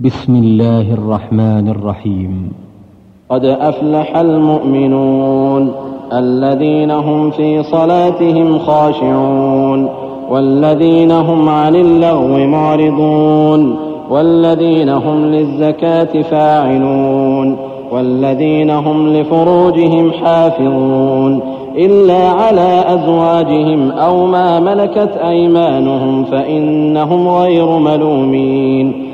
بسم الله الرحمن الرحيم قد أفلح المؤمنون الذين هم في صلاتهم خاشعون والذين هم عن اللغو معرضون والذين هم للزكاة فاعلون والذين هم لفروجهم حافظون إلا على أزواجهم أو ما ملكت أيمانهم فإنهم غير ملومين.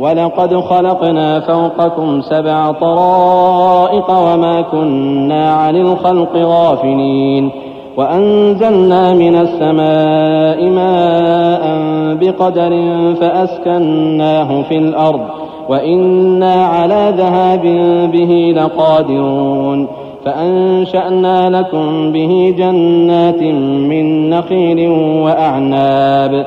ولقد خلقنا فوقكم سبع طرائق وما كنا عن الخلق غافلين وأنزلنا من السماء ماء بقدر فأسكناه في الأرض وإنا على ذهاب به لقادرون فأنشأنا لكم به جنات من نخيل وأعناب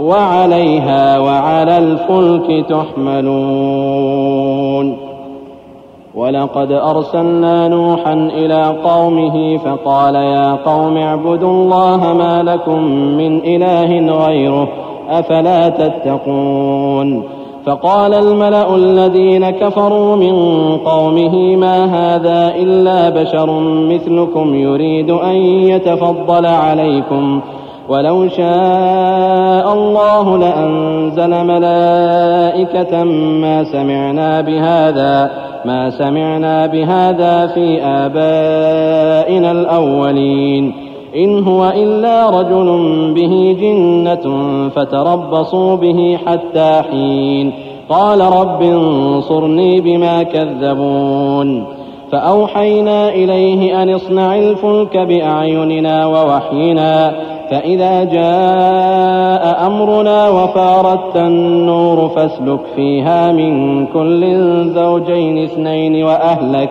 وعليها وعلى الفلك تحملون. ولقد أرسلنا نوحا إلى قومه فقال يا قوم اعبدوا الله ما لكم من إله غيره أفلا تتقون. فقال الملأ الذين كفروا من قومه ما هذا إلا بشر مثلكم يريد أن يتفضل عليكم. ولو شاء الله لأنزل ملائكة ما سمعنا بهذا ما سمعنا بهذا في آبائنا الأولين. إن هو إلا رجل به جنة فتربصوا به حتى حين. قال رب انصرني بما كذبون. فأوحينا إليه أن اصنع الفلك بأعيننا ووحينا فإذا جاء أمرنا وفارت النور فاسلك فيها من كل زوجين اثنين وأهلك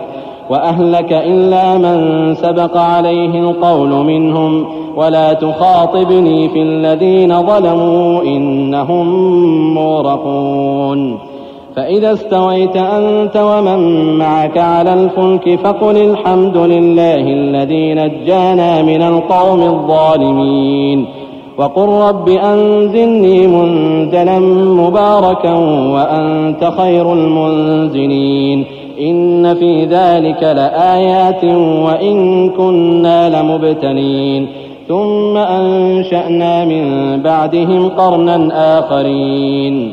وأهلك إلا من سبق عليه القول منهم. ولا تخاطبني في الذين ظلموا إنهم مورقون. فإذا استويت أنت ومن معك على الفلك فقل الحمد لله الذي نجانا من القوم الظالمين وقل رب أنزلني منزلا مباركا وأنت خير المنزلين إن في ذلك لآيات وإن كنا لمبتلين ثم أنشأنا من بعدهم قرنا آخرين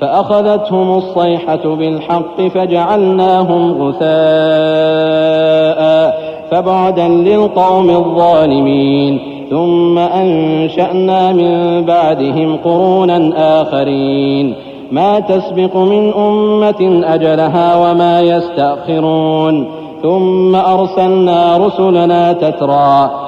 فأخذتهم الصيحة بالحق فجعلناهم غثاء فبعدا للقوم الظالمين ثم أنشأنا من بعدهم قرونا آخرين ما تسبق من أمة أجلها وما يستأخرون ثم أرسلنا رسلنا تترى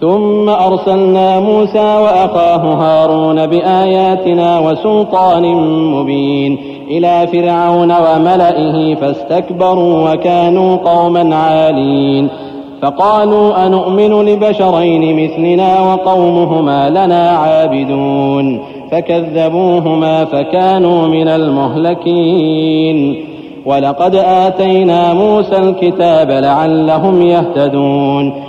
ثم أرسلنا موسى وأخاه هارون بآياتنا وسلطان مبين إلى فرعون وملئه فاستكبروا وكانوا قوما عالين. فقالوا أنؤمن لبشرين مثلنا وقومهما لنا عابدون. فكذبوهما فكانوا من المهلكين. ولقد آتينا موسى الكتاب لعلهم يهتدون.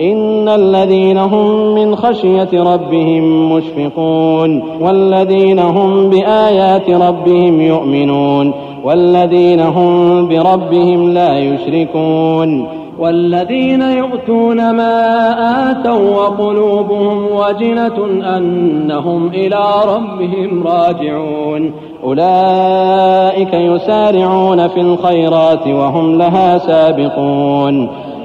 إن الذين هم من خشية ربهم مشفقون والذين هم بآيات ربهم يؤمنون والذين هم بربهم لا يشركون. والذين يؤتون ما آتوا وقلوبهم وجنة أنهم إلى ربهم راجعون. أولئك يسارعون في الخيرات وهم لها سابقون.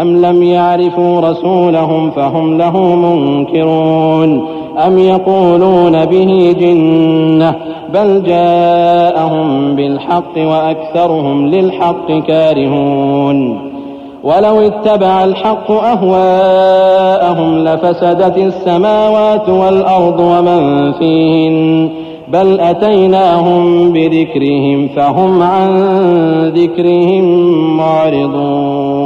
أم لم يعرفوا رسولهم فهم له منكرون أم يقولون به جنة بل جاءهم بالحق وأكثرهم للحق كارهون ولو اتبع الحق أهواءهم لفسدت السماوات والأرض ومن فيهن بل أتيناهم بذكرهم فهم عن ذكرهم معرضون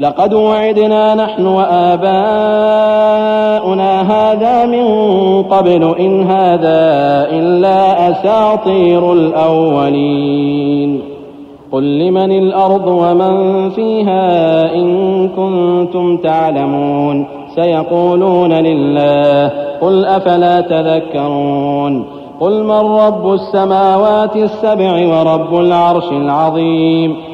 لقد وعدنا نحن وآباؤنا هذا من قبل إن هذا إلا أساطير الأولين. قل لمن الأرض ومن فيها إن كنتم تعلمون. سيقولون لله قل أفلا تذكرون. قل من رب السماوات السبع ورب العرش العظيم.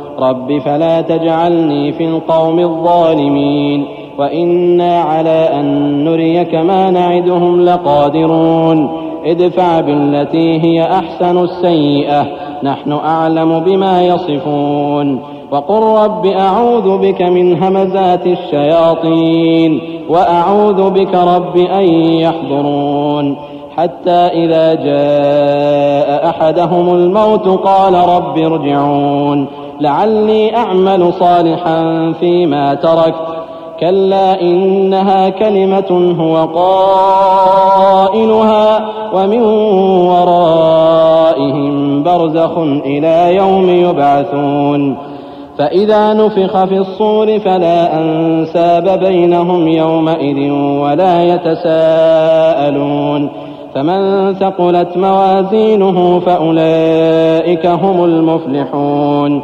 رب فلا تجعلني في القوم الظالمين وإنا على أن نريك ما نعدهم لقادرون ادفع بالتي هي أحسن السيئة نحن أعلم بما يصفون وقل رب أعوذ بك من همزات الشياطين وأعوذ بك رب أن يحضرون حتى إذا جاء أحدهم الموت قال رب ارجعون لعلي أعمل صالحا فيما تركت كلا إنها كلمة هو قائلها ومن ورائهم برزخ إلى يوم يبعثون. فإذا نفخ في الصور فلا أنساب بينهم يومئذ ولا يتساءلون. فمن ثقلت موازينه فأولئك هم المفلحون.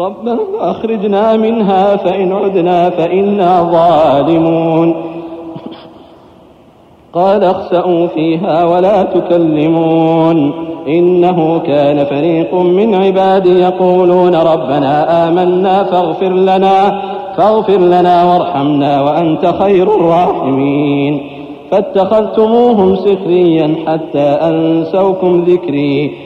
ربنا أخرجنا منها فإن عدنا فإنا ظالمون. قال اخسأوا فيها ولا تكلمون. إنه كان فريق من عبادي يقولون ربنا آمنا فاغفر لنا فاغفر لنا وارحمنا وأنت خير الراحمين. فاتخذتموهم سخريا حتى أنسوكم ذكري.